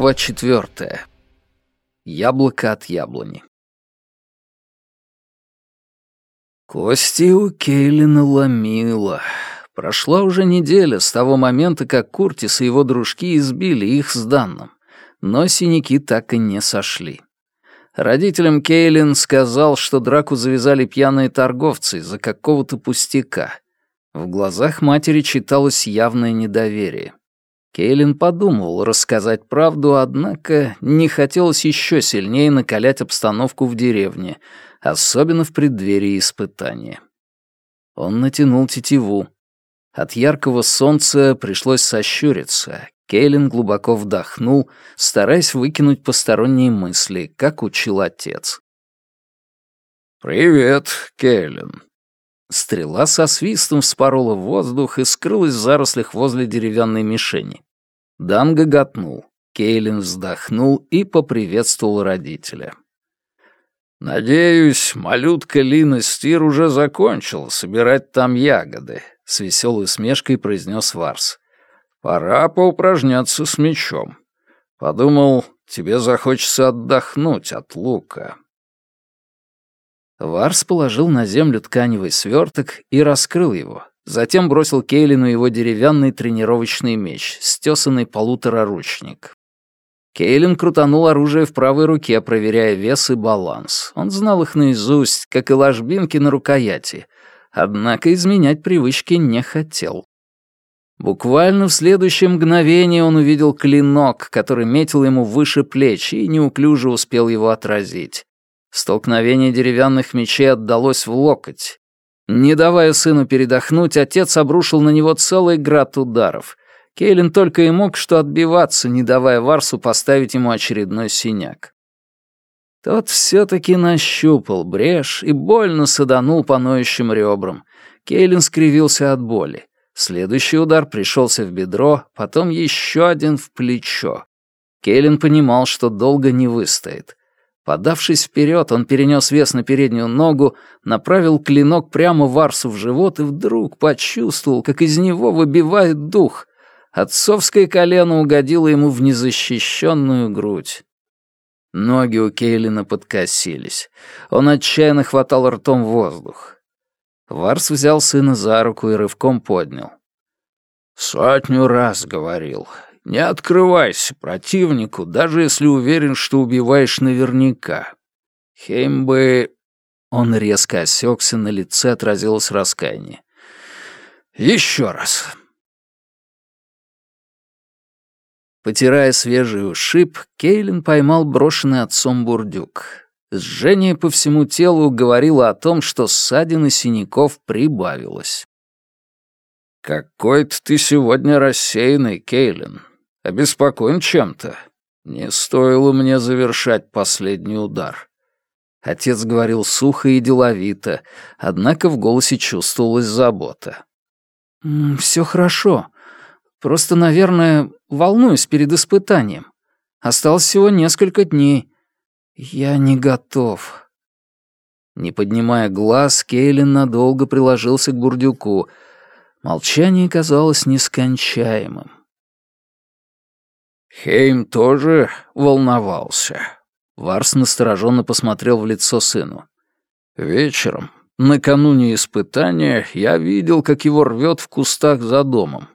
Глава четвертая. Яблоко от яблони. Кости у Кейлина ломило. Прошла уже неделя с того момента, как Куртис и его дружки избили их с Данном, но синяки так и не сошли. Родителям Кейлин сказал, что драку завязали пьяные торговцы из-за какого-то пустяка. В глазах матери читалось явное недоверие. Кейлин подумал рассказать правду, однако не хотелось еще сильнее накалять обстановку в деревне, особенно в преддверии испытания. Он натянул тетиву. От яркого солнца пришлось сощуриться. Кейлин глубоко вдохнул, стараясь выкинуть посторонние мысли, как учил отец. «Привет, Кейлин», Стрела со свистом вспорола воздух и скрылась в зарослях возле деревянной мишени. Дан гоготнул. Кейлин вздохнул и поприветствовал родителя. «Надеюсь, малютка Лина Стир уже закончила собирать там ягоды», — с веселой усмешкой произнес Варс. «Пора поупражняться с мечом. Подумал, тебе захочется отдохнуть от лука». Варс положил на землю тканевый сверток и раскрыл его. Затем бросил Кейлину его деревянный тренировочный меч, стесанный полутораручник. Кейлин крутанул оружие в правой руке, проверяя вес и баланс. Он знал их наизусть, как и ложбинки на рукояти, однако изменять привычки не хотел. Буквально в следующее мгновение он увидел клинок, который метил ему выше плеч и неуклюже успел его отразить. Столкновение деревянных мечей отдалось в локоть. Не давая сыну передохнуть, отец обрушил на него целый град ударов. Кейлин только и мог что отбиваться, не давая Варсу поставить ему очередной синяк. Тот все-таки нащупал брешь и больно саданул по ноющим ребрам. Кейлин скривился от боли. Следующий удар пришелся в бедро, потом еще один в плечо. Кейлин понимал, что долго не выстоит. Подавшись вперед, он перенес вес на переднюю ногу, направил клинок прямо Варсу в живот и вдруг почувствовал, как из него выбивает дух. Отцовское колено угодило ему в незащищенную грудь. Ноги у Кейлина подкосились. Он отчаянно хватал ртом воздух. Варс взял сына за руку и рывком поднял. «Сотню раз говорил, не открывайся противнику, даже если уверен, что убиваешь наверняка. Хейм бы...» Он резко осекся, на лице отразилось раскаяние. «Еще раз». Потирая свежий ушиб, Кейлин поймал брошенный отцом бурдюк. Сжение по всему телу говорило о том, что ссадин синяков прибавилось. «Какой-то ты сегодня рассеянный, Кейлин», Обеспокоен чем-то? Не стоило мне завершать последний удар. Отец говорил сухо и деловито, однако в голосе чувствовалась забота. «Все хорошо. Просто, наверное, волнуюсь перед испытанием. Осталось всего несколько дней. Я не готов». Не поднимая глаз, Кейлин надолго приложился к бурдюку. Молчание казалось нескончаемым. Хейм тоже волновался. Варс настороженно посмотрел в лицо сыну. Вечером, накануне испытания, я видел, как его рвет в кустах за домом.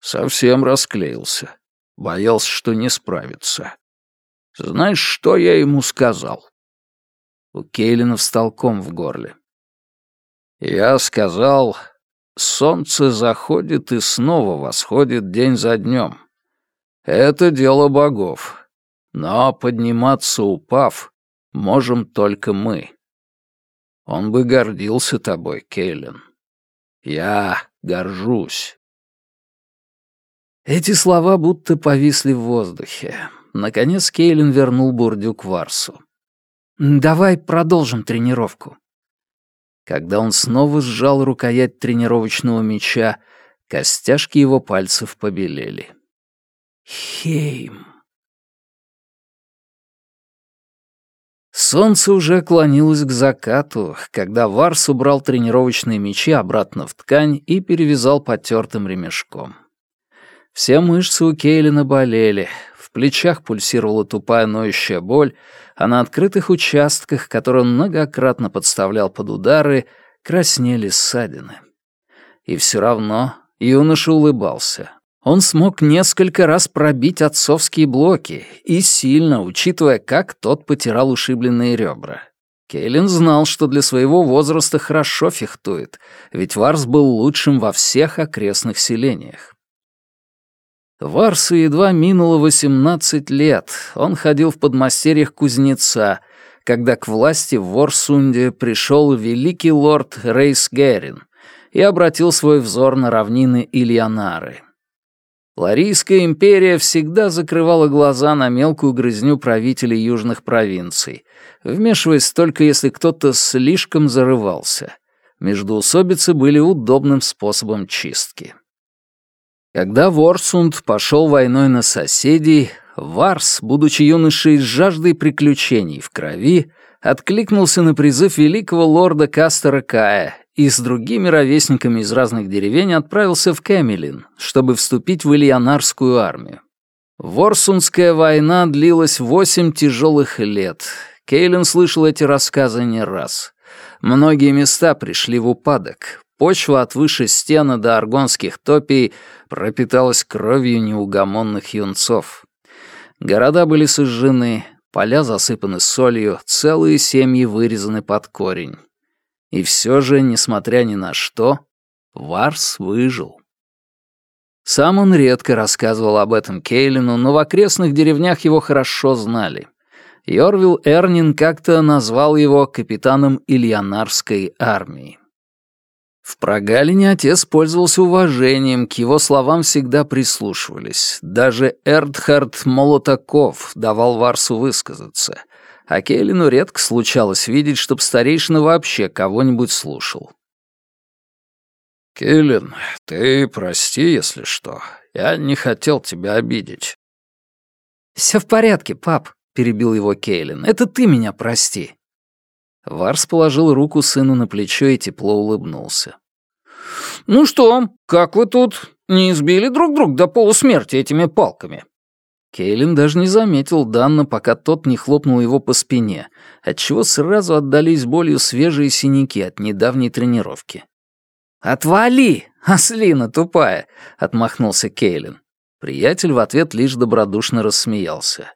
Совсем расклеился. Боялся, что не справится. Знаешь, что я ему сказал? У Кейлина встал ком в горле. Я сказал, солнце заходит и снова восходит день за днем. Это дело богов. Но подниматься упав, можем только мы. Он бы гордился тобой, Кейлин. Я горжусь. Эти слова будто повисли в воздухе. Наконец Кейлин вернул бурдюк Варсу. «Давай продолжим тренировку». Когда он снова сжал рукоять тренировочного меча, костяшки его пальцев побелели. Хейм. Солнце уже клонилось к закату, когда Варс убрал тренировочные мечи обратно в ткань и перевязал потертым ремешком. Все мышцы у Кейлина болели. В плечах пульсировала тупая ноющая боль, а на открытых участках, которые он многократно подставлял под удары, краснели ссадины. И все равно юноша улыбался. Он смог несколько раз пробить отцовские блоки, и сильно, учитывая, как тот потирал ушибленные ребра. Кейлин знал, что для своего возраста хорошо фехтует, ведь Варс был лучшим во всех окрестных селениях. Варсу едва минуло 18 лет, он ходил в подмастерьях кузнеца, когда к власти в Ворсунде пришел великий лорд Рейс Герин и обратил свой взор на равнины Ильянары. Ларийская империя всегда закрывала глаза на мелкую грызню правителей южных провинций, вмешиваясь только если кто-то слишком зарывался. Междуусобицы были удобным способом чистки. Когда Ворсунд пошел войной на соседей, Варс, будучи юношей с жаждой приключений в крови, откликнулся на призыв великого лорда Кастера Кая и с другими ровесниками из разных деревень отправился в Кэмелин, чтобы вступить в Ильянарскую армию. Ворсунская война длилась восемь тяжелых лет. Кейлин слышал эти рассказы не раз. Многие места пришли в упадок. Почва от выше стены до аргонских топий пропиталась кровью неугомонных юнцов. Города были сожжены, поля засыпаны солью, целые семьи вырезаны под корень. И все же, несмотря ни на что, Варс выжил. Сам он редко рассказывал об этом Кейлину, но в окрестных деревнях его хорошо знали. Йорвил Эрнин как-то назвал его капитаном Ильянарской армии. В прогалине отец пользовался уважением, к его словам всегда прислушивались. Даже Эрдхард Молотаков давал Варсу высказаться, а Кейлину редко случалось видеть, чтоб старейшина вообще кого-нибудь слушал. «Кейлин, ты прости, если что. Я не хотел тебя обидеть». «Все в порядке, пап», — перебил его Кейлин. «Это ты меня прости». Варс положил руку сыну на плечо и тепло улыбнулся. «Ну что, как вы тут? Не избили друг друга до полусмерти этими палками?» Кейлин даже не заметил Данна, пока тот не хлопнул его по спине, отчего сразу отдались болью свежие синяки от недавней тренировки. «Отвали, ослина тупая!» — отмахнулся Кейлин. Приятель в ответ лишь добродушно рассмеялся.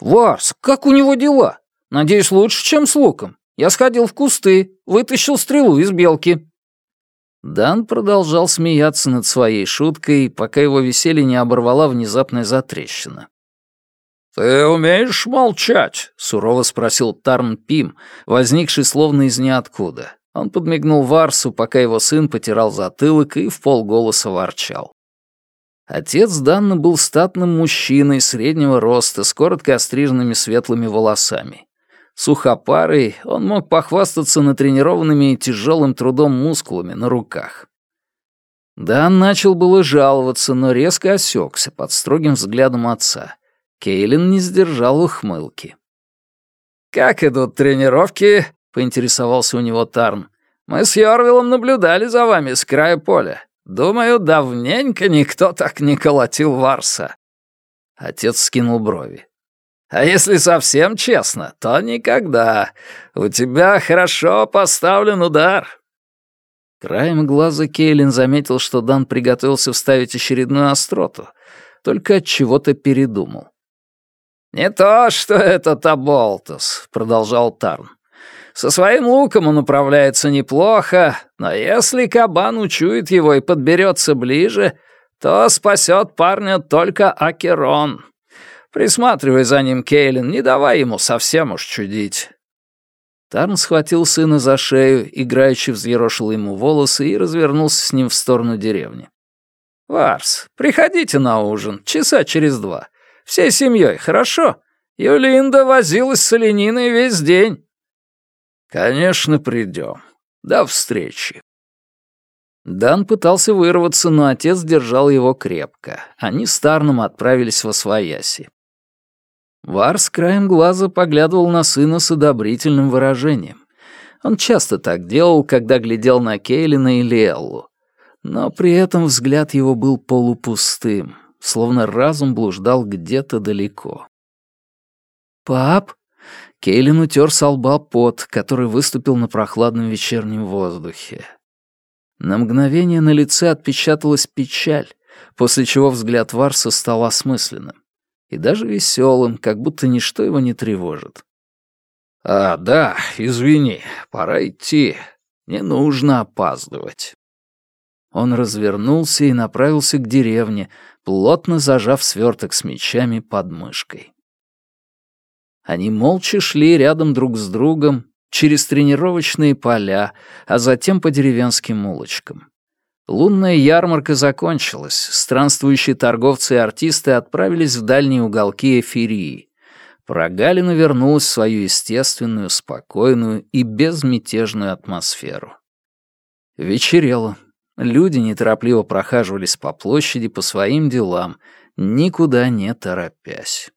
«Варс, как у него дела? Надеюсь, лучше, чем с луком. Я сходил в кусты, вытащил стрелу из белки». Дан продолжал смеяться над своей шуткой, пока его веселье не оборвала внезапная затрещина. «Ты умеешь молчать?» — сурово спросил Тарн Пим, возникший словно из ниоткуда. Он подмигнул Варсу, пока его сын потирал затылок и в полголоса ворчал. Отец Данна был статным мужчиной среднего роста с коротко остриженными светлыми волосами. Сухопарый, он мог похвастаться натренированными и тяжелым трудом мускулами на руках. Дан начал было жаловаться, но резко осекся под строгим взглядом отца. Кейлин не сдержал ухмылки. «Как идут тренировки?» — поинтересовался у него Тарн. «Мы с Йорвиллом наблюдали за вами с края поля. Думаю, давненько никто так не колотил Варса». Отец скинул брови. А если совсем честно, то никогда. У тебя хорошо поставлен удар». Краем глаза Кейлин заметил, что Дан приготовился вставить очередную остроту, только от чего-то передумал. «Не то, что это Таболтус», — продолжал Тарн. «Со своим луком он управляется неплохо, но если кабан учует его и подберется ближе, то спасет парня только Акерон». Присматривай за ним, Кейлин, не давай ему совсем уж чудить». Тарн схватил сына за шею, играючи взъерошил ему волосы и развернулся с ним в сторону деревни. «Варс, приходите на ужин, часа через два. Всей семьей, хорошо? Юлинда возилась с олениной весь день». «Конечно, придем. До встречи». Дан пытался вырваться, но отец держал его крепко. Они с Тарном отправились во свояси. Варс краем глаза поглядывал на сына с одобрительным выражением. Он часто так делал, когда глядел на Кейлина или Эллу. Но при этом взгляд его был полупустым. словно разум блуждал где-то далеко. «Пап?» Кейлин утер со лба пот, который выступил на прохладном вечернем воздухе. На мгновение на лице отпечаталась печаль, после чего взгляд Варса стал осмысленным и даже веселым, как будто ничто его не тревожит. «А, да, извини, пора идти. Не нужно опаздывать». Он развернулся и направился к деревне, плотно зажав сверток с мечами под мышкой. Они молча шли рядом друг с другом, через тренировочные поля, а затем по деревенским улочкам. Лунная ярмарка закончилась, странствующие торговцы и артисты отправились в дальние уголки эфирии. Прогалина вернулась в свою естественную, спокойную и безмятежную атмосферу. Вечерело. Люди неторопливо прохаживались по площади по своим делам, никуда не торопясь.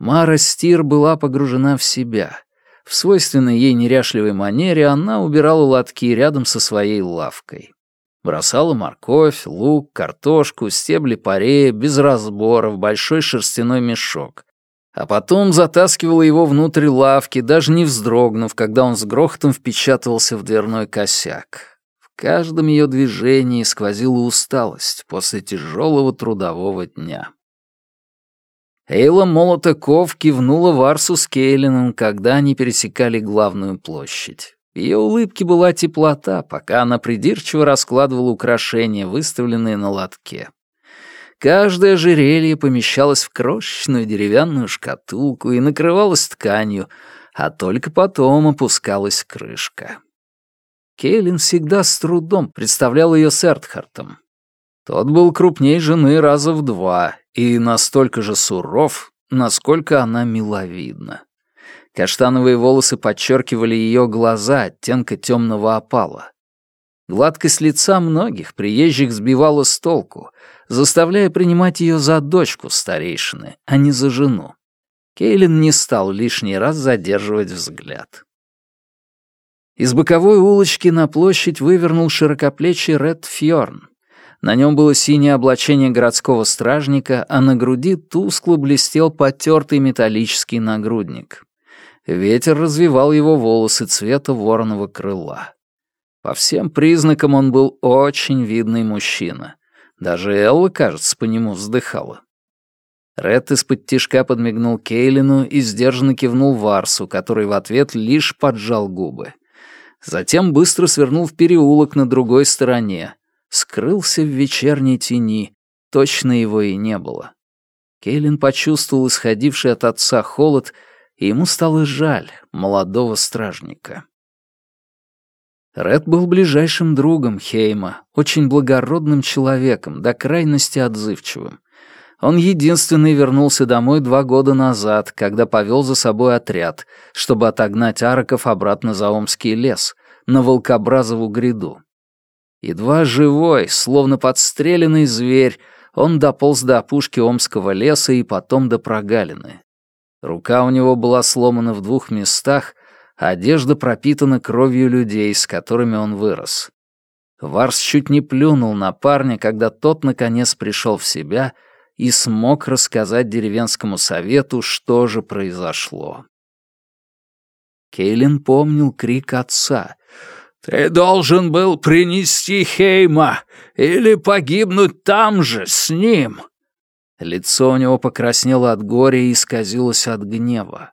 Мара Стир была погружена в себя. В свойственной ей неряшливой манере она убирала лотки рядом со своей лавкой. Бросала морковь, лук, картошку, стебли парея без разбора в большой шерстяной мешок. А потом затаскивала его внутрь лавки, даже не вздрогнув, когда он с грохотом впечатывался в дверной косяк. В каждом ее движении сквозила усталость после тяжелого трудового дня. Эйла Молотоков кивнула Варсу с Кейлином, когда они пересекали главную площадь. В ее улыбке была теплота, пока она придирчиво раскладывала украшения, выставленные на лотке. Каждое ожерелье помещалось в крошечную деревянную шкатулку и накрывалось тканью, а только потом опускалась крышка. Кейлин всегда с трудом представлял ее с Эртхартом. Тот был крупней жены раза в два и настолько же суров, насколько она миловидна. Каштановые волосы подчеркивали ее глаза оттенка темного опала. Гладкость лица многих приезжих сбивала с толку, заставляя принимать ее за дочку старейшины, а не за жену. Кейлин не стал лишний раз задерживать взгляд. Из боковой улочки на площадь вывернул широкоплечий Ред Фьорн, на нем было синее облачение городского стражника, а на груди тускло блестел потертый металлический нагрудник. Ветер развивал его волосы цвета вороного крыла. По всем признакам он был очень видный мужчина. Даже Элла, кажется, по нему вздыхала. Ред из-под тишка подмигнул Кейлину и сдержанно кивнул Варсу, который в ответ лишь поджал губы. Затем быстро свернул в переулок на другой стороне, скрылся в вечерней тени, точно его и не было. Кейлин почувствовал исходивший от отца холод, и ему стало жаль молодого стражника. Ред был ближайшим другом Хейма, очень благородным человеком, до крайности отзывчивым. Он единственный вернулся домой два года назад, когда повел за собой отряд, чтобы отогнать араков обратно за Омский лес, на Волкобразову гряду. Едва живой, словно подстреленный зверь, он дополз до опушки Омского леса и потом до прогалины. Рука у него была сломана в двух местах, а одежда пропитана кровью людей, с которыми он вырос. Варс чуть не плюнул на парня, когда тот наконец пришел в себя и смог рассказать деревенскому совету, что же произошло. Кейлин помнил крик отца — ты должен был принести Хейма или погибнуть там же, с ним!» Лицо у него покраснело от горя и исказилось от гнева.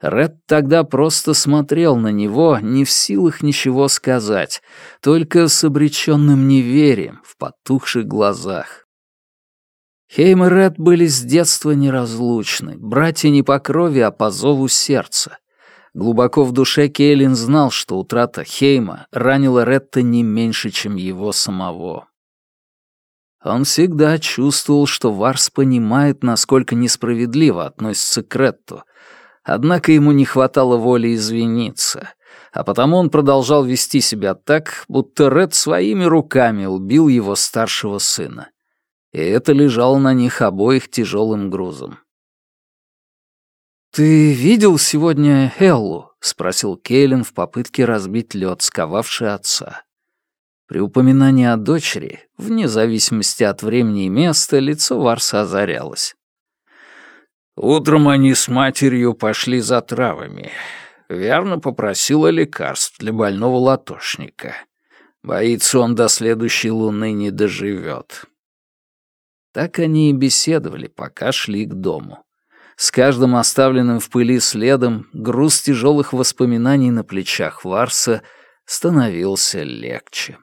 Ред тогда просто смотрел на него, не в силах ничего сказать, только с обреченным неверием в потухших глазах. Хейм и Ред были с детства неразлучны, братья не по крови, а по зову сердца. Глубоко в душе Кейлин знал, что утрата Хейма ранила Ретта не меньше, чем его самого. Он всегда чувствовал, что Варс понимает, насколько несправедливо относится к Ретту, однако ему не хватало воли извиниться, а потому он продолжал вести себя так, будто Ред своими руками убил его старшего сына. И это лежало на них обоих тяжелым грузом. «Ты видел сегодня Эллу?» — спросил Кейлин в попытке разбить лед, сковавший отца. При упоминании о дочери, вне зависимости от времени и места, лицо Варса озарялось. Утром они с матерью пошли за травами. Верно попросила лекарств для больного латошника. Боится, он до следующей луны не доживет. Так они и беседовали, пока шли к дому. С каждым оставленным в пыли следом груз тяжелых воспоминаний на плечах Варса становился легче.